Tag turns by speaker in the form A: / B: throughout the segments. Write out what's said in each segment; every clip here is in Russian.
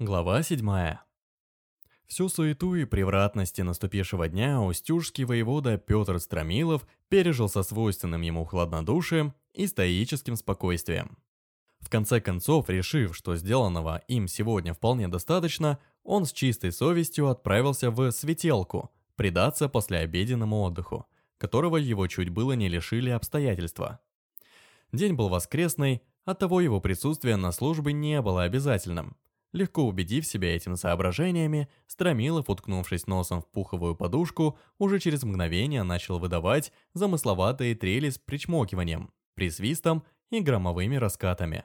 A: Глава 7. Всю суету и превратности наступившего дня устюжский воевода Петр Стромилов пережил со свойственным ему хладнодушием и стоическим спокойствием. В конце концов, решив, что сделанного им сегодня вполне достаточно, он с чистой совестью отправился в Светелку, предаться послеобеденному отдыху, которого его чуть было не лишили обстоятельства. День был воскресный, оттого его присутствие на службе не было обязательным – Легко убедив себя этими соображениями, Стромилов, уткнувшись носом в пуховую подушку, уже через мгновение начал выдавать замысловатые трели с причмокиванием, присвистом и громовыми раскатами.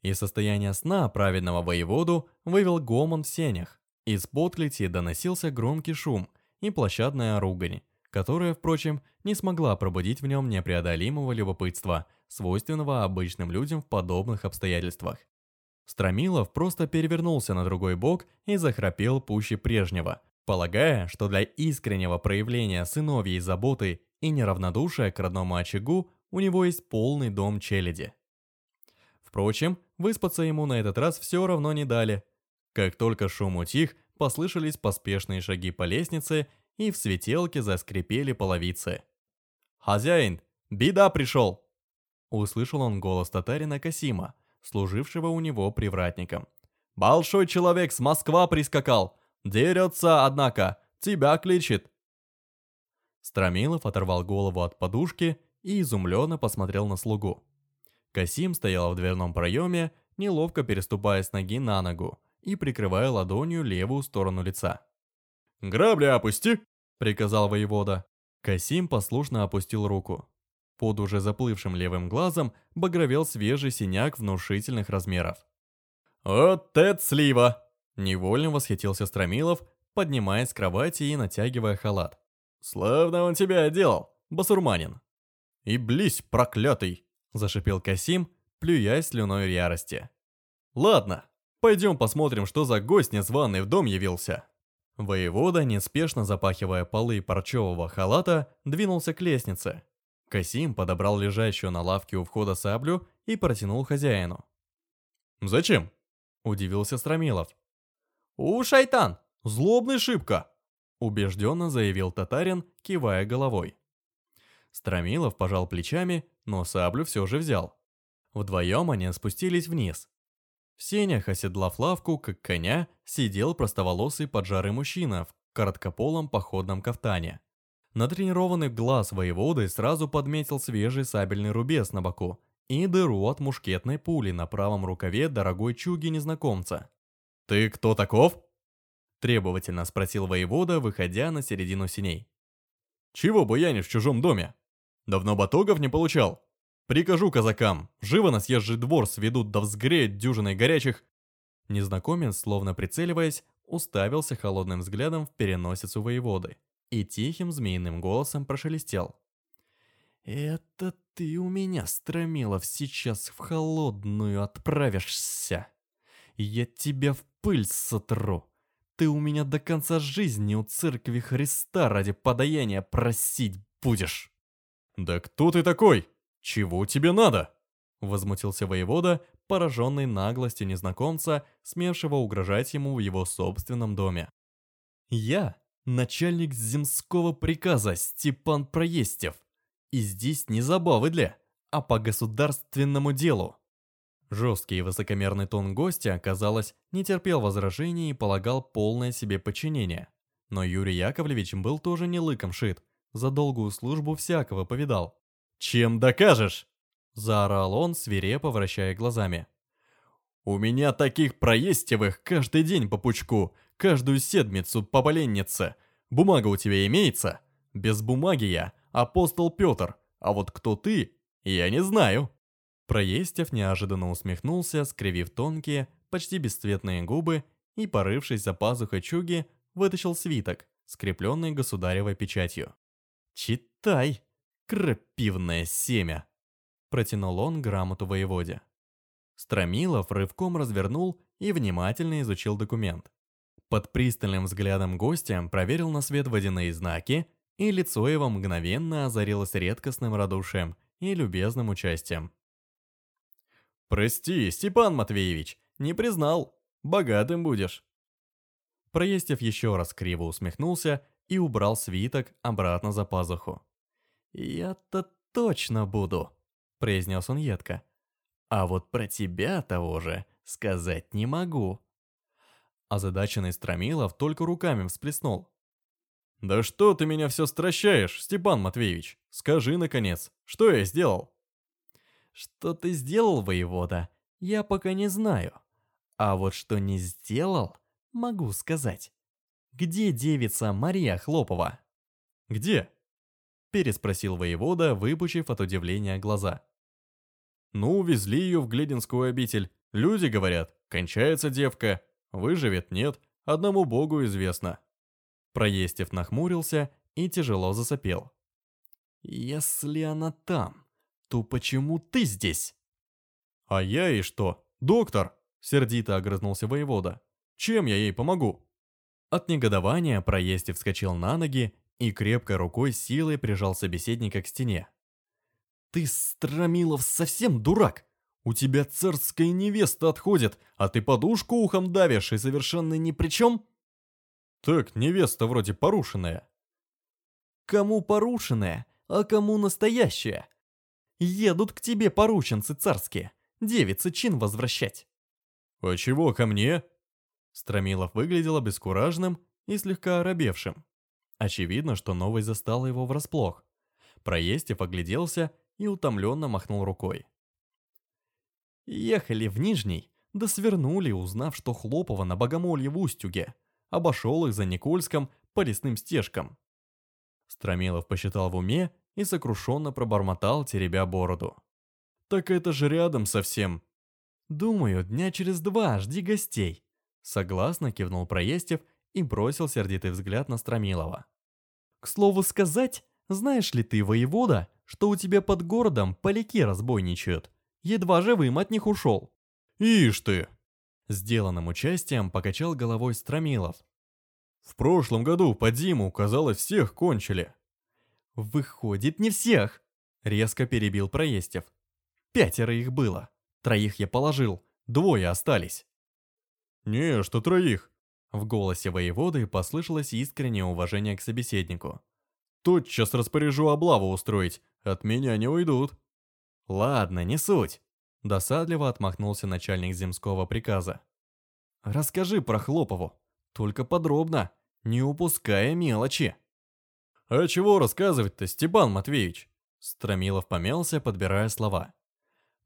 A: Из состояния сна праведного воеводу вывел гомон в сенях. Из подклети доносился громкий шум и площадная ругань, которая, впрочем, не смогла пробудить в нем непреодолимого любопытства, свойственного обычным людям в подобных обстоятельствах. Стромилов просто перевернулся на другой бок и захрапел пуще прежнего, полагая, что для искреннего проявления сыновьей заботы и неравнодушия к родному очагу у него есть полный дом челяди. Впрочем, выспаться ему на этот раз все равно не дали. Как только шум утих, послышались поспешные шаги по лестнице, и в светелке заскрипели половицы. «Хозяин, беда пришел!» Услышал он голос татарина Касима, служившего у него привратником. «Большой человек с Москва прискакал! Дерется, однако! Тебя кличет!» Стромилов оторвал голову от подушки и изумленно посмотрел на слугу. Касим стоял в дверном проеме, неловко переступая с ноги на ногу и прикрывая ладонью левую сторону лица.
B: «Грабли опусти!»
A: — приказал воевода. Касим послушно опустил руку. Под уже заплывшим левым глазом багровел свежий синяк внушительных размеров.
B: «Вот это слива!»
A: Невольно восхитился Стромилов, поднимаясь с кровати и натягивая халат.
B: «Славно он тебя одел, басурманин!»
A: «И близь, проклятый!» – зашипел Касим, плюясь слюной ярости.
B: «Ладно, пойдем посмотрим, что за гость незваный в дом явился!»
A: Воевода, неспешно запахивая полы парчевого халата, двинулся к лестнице, Касим подобрал лежащую на лавке у входа саблю и протянул хозяину.
B: «Зачем?»
A: – удивился Стромилов.
B: «У, шайтан! Злобный шибко!»
A: – убежденно заявил татарин, кивая головой. Стромилов пожал плечами, но саблю все же взял. Вдвоем они спустились вниз. В сенях, оседлав лавку, как коня, сидел простоволосый поджарый мужчина в короткополом походном кафтане. Натренированный глаз воеводы сразу подметил свежий сабельный рубец на боку и дыру от мушкетной пули на правом рукаве дорогой чуги незнакомца.
B: «Ты кто таков?»
A: Требовательно спросил воевода, выходя на середину синей.
B: «Чего буянишь в чужом доме? Давно батогов не получал? Прикажу казакам, живо на съезжий двор сведут да взгреют дюжиной горячих...»
A: Незнакомец, словно прицеливаясь, уставился холодным взглядом в переносицу воеводы и тихим змеиным голосом прошелестел. «Это ты у меня, Стромилов, сейчас в холодную отправишься. Я тебя в пыль сотру. Ты у меня до конца жизни у церкви Христа ради подаяния просить будешь».
B: «Да кто ты такой? Чего тебе надо?»
A: Возмутился воевода, пораженный наглостью незнакомца, смевшего угрожать ему в его собственном доме. «Я начальник земского приказа Степан Проестев. И здесь не забавы для, а по государственному делу. Жесткий и высокомерный тон гостя, казалось, не терпел возражений и полагал полное себе подчинение. Но Юрий Яковлевич был тоже не лыком шит, за долгую службу всякого повидал.
B: «Чем докажешь?»
A: – заорал он, свирепо вращая глазами.
B: «У меня таких проестевых каждый день по пучку, каждую седмицу по поленнице. Бумага у тебя имеется? Без бумаги я апостол Петр, а вот кто ты, я не знаю».
A: Проестев неожиданно усмехнулся, скривив тонкие, почти бесцветные губы и, порывшись за пазухой чуги, вытащил свиток, скрепленный государевой печатью. «Читай, крапивное семя!» Протянул он грамоту воеводе. Стромилов рывком развернул и внимательно изучил документ. Под пристальным взглядом гостя проверил на свет водяные знаки, и лицо его мгновенно озарилось редкостным радушием и любезным участием.
B: «Прости, Степан Матвеевич, не признал. богатым будешь».
A: Проестев еще раз криво усмехнулся и убрал свиток обратно за пазуху. «Я-то точно буду», — произнес он едко. «А вот про тебя того же сказать не могу». Озадаченный Стромилов только руками всплеснул.
B: «Да что ты меня все стращаешь, Степан Матвеевич? Скажи, наконец, что я сделал?»
A: «Что ты сделал, воевода, я пока не знаю. А вот что не сделал, могу сказать. Где девица Мария Хлопова?»
B: «Где?»
A: переспросил воевода, выпучив от удивления глаза.
B: «Ну, увезли ее в Глединскую обитель. Люди говорят, кончается девка. Выживет, нет, одному богу известно».
A: Проестев нахмурился и тяжело засопел. «Если она там, то почему ты здесь?»
B: «А я и что? Доктор!» — сердито огрызнулся воевода. «Чем я ей помогу?»
A: От негодования Проестев вскочил на ноги и крепкой рукой силой прижал собеседника к стене. «Ты, Стромилов, совсем дурак! У тебя царская невеста отходит, а ты подушку ухом давишь и совершенно ни при чем?»
B: «Так, невеста вроде порушенная».
A: «Кому порушенная, а кому настоящая? Едут к тебе порученцы царские, девицы чин возвращать».
B: «А чего ко мне?»
A: Стромилов выглядел обескураженным и слегка оробевшим. Очевидно, что новость застала его врасплох. Проестев огляделся и утомленно махнул рукой. Ехали в Нижний, да свернули, узнав, что Хлопова на Богомолье в Устюге. Обошел их за Никольском по лесным стежкам. Стромилов посчитал в уме и сокрушенно пробормотал, теребя бороду. «Так это же рядом совсем!» «Думаю, дня через два жди гостей», согласно кивнул Проестев и бросил сердитый взгляд на Стромилова. «К слову сказать, знаешь ли ты, воевода, что у тебя под городом поляки разбойничают? Едва живым от них ушел».
B: «Ишь ты!»
A: Сделанным участием покачал головой Стромилов.
B: «В прошлом году по Диму, казалось, всех кончили».
A: «Выходит, не всех!» Резко перебил Проестев. «Пятеро их было. Троих я положил, двое остались».
B: «Не, что троих.
A: В голосе воеводы послышалось искреннее уважение к собеседнику.
B: «Тотчас распоряжу облаву устроить, от меня не уйдут».
A: «Ладно, не суть», — досадливо отмахнулся начальник земского приказа. «Расскажи про Хлопову, только подробно, не упуская мелочи».
B: «А чего рассказывать-то, Степан Матвеевич?»
A: Стромилов помялся, подбирая слова.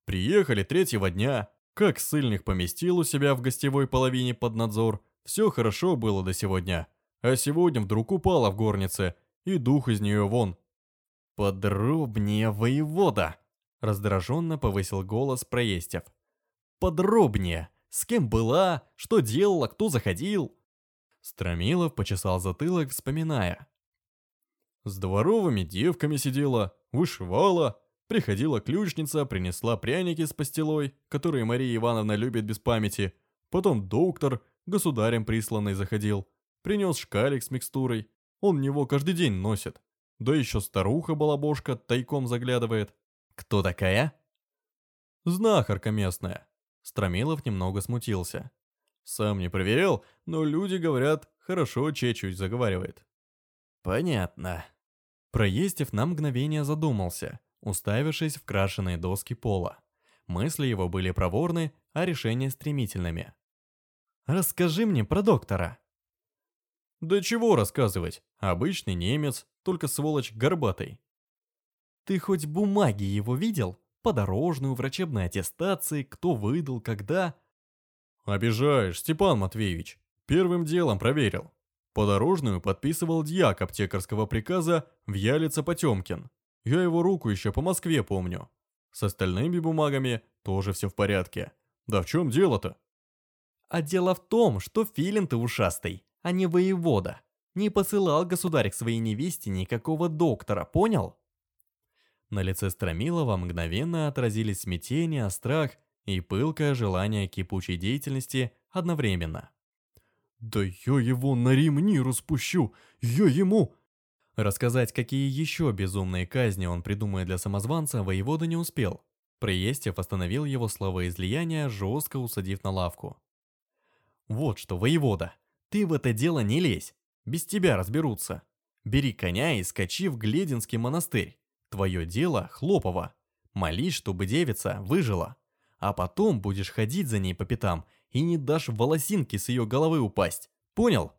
B: «Приехали третьего дня, как ссыльных поместил у себя в гостевой половине под надзор, все хорошо было до сегодня, а сегодня вдруг упала в горнице, и дух из нее вон.
A: «Подробнее, воевода!» Раздраженно повысил голос Проестев. «Подробнее! С кем была? Что делала? Кто заходил?» Стромилов почесал затылок, вспоминая.
B: «С дворовыми девками сидела, вышивала, приходила ключница, принесла пряники с пастилой, которые Мария Ивановна любит без памяти, потом доктор, государем присланный заходил. Принес шкалик с микстурой. Он него каждый день носит. Да еще старуха-балабошка тайком заглядывает.
A: Кто такая?
B: Знахарка местная. Стромилов немного смутился. Сам не проверял, но люди говорят, хорошо чечуть заговаривает.
A: Понятно. Проестев на мгновение задумался, уставившись в крашеные доски пола. Мысли его были проворны, а решения стремительными. Расскажи мне про доктора».
B: «Да чего рассказывать? Обычный немец, только сволочь горбатый».
A: «Ты хоть бумаги его видел? Подорожную, врачебной аттестации, кто выдал, когда?»
B: «Обижаешь, Степан Матвеевич. Первым делом проверил. Подорожную подписывал дьяк аптекарского приказа в Ялица Потемкин. Я его руку еще по Москве помню. С остальными бумагами тоже все в порядке. Да в чем дело-то?»
A: А дело в том, что филин ты ушастый, а не воевода. Не посылал государь к своей невесте никакого доктора, понял? На лице Стромилова мгновенно отразились смятение, страх и пылкое желание кипучей деятельности одновременно.
B: «Да я его на ремни распущу! Я ему...»
A: Рассказать, какие еще безумные казни он придумает для самозванца, воевода не успел. Приестев остановил его словоизлияние, жестко усадив на лавку. Вот что, воевода, ты в это дело не лезь, без тебя разберутся. Бери коня и скачи в Глединский монастырь. Твое дело хлопово. Молись, чтобы девица выжила. А потом будешь ходить за ней по пятам и не дашь волосинки с ее головы упасть. Понял?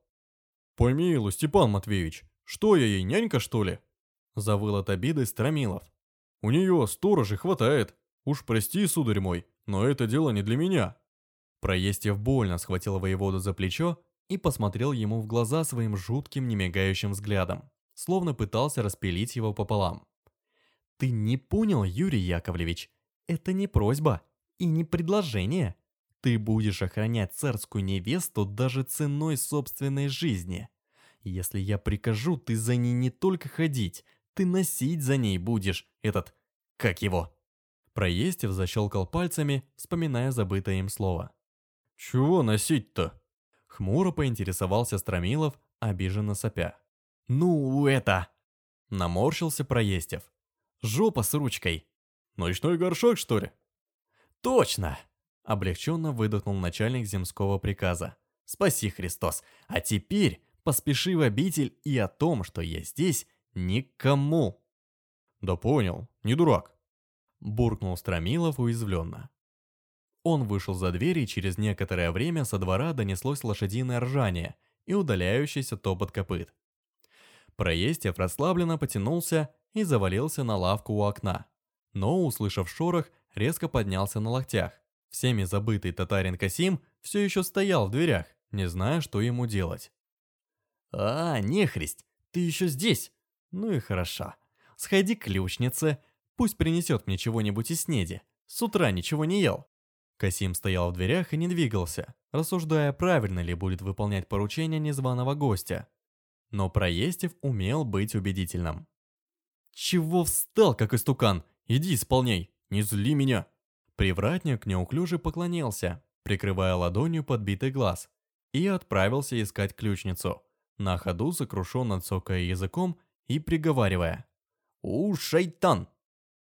B: Помилуй, Степан Матвеевич, что я ей, нянька что ли?
A: Завыл от обиды Стромилов.
B: У нее сторожи хватает. Уж прости, сударь мой, но это дело не для меня.
A: Проестев больно схватил воеводу за плечо и посмотрел ему в глаза своим жутким немигающим взглядом, словно пытался распилить его пополам. «Ты не понял, Юрий Яковлевич? Это не просьба и не предложение. Ты будешь охранять царскую невесту даже ценой собственной жизни. Если я прикажу, ты за ней не только ходить, ты носить за ней будешь этот... как его?» Проестев защелкал пальцами, вспоминая забытое им слово.
B: «Чего носить-то?»
A: Хмуро поинтересовался Стромилов, обиженно сопя. «Ну, это...» Наморщился Проестев. «Жопа с ручкой».
B: «Ночной горшок, что ли?»
A: «Точно!» Облегченно выдохнул начальник земского приказа. «Спаси, Христос! А теперь поспеши в обитель и о том, что я здесь, никому!»
B: «Да понял, не дурак!»
A: Буркнул Стромилов уязвленно. Он вышел за дверь, и через некоторое время со двора донеслось лошадиное ржание и удаляющийся топот копыт. Проестев расслабленно потянулся и завалился на лавку у окна. Но, услышав шорох, резко поднялся на локтях. Всеми забытый татарин Касим все еще стоял в дверях, не зная, что ему делать. «А, нехристь, ты еще здесь? Ну и хорошо. Сходи к ключнице, пусть принесет мне чего-нибудь из снеди. С утра ничего не ел». Касим стоял в дверях и не двигался, рассуждая, правильно ли будет выполнять поручение незваного гостя. Но Проестев умел быть убедительным. «Чего встал, как истукан? Иди исполняй, не зли меня!» Привратник неуклюже поклонился, прикрывая ладонью подбитый глаз, и отправился искать ключницу, на ходу сокрушенно цокая языком и приговаривая. «У, шайтан!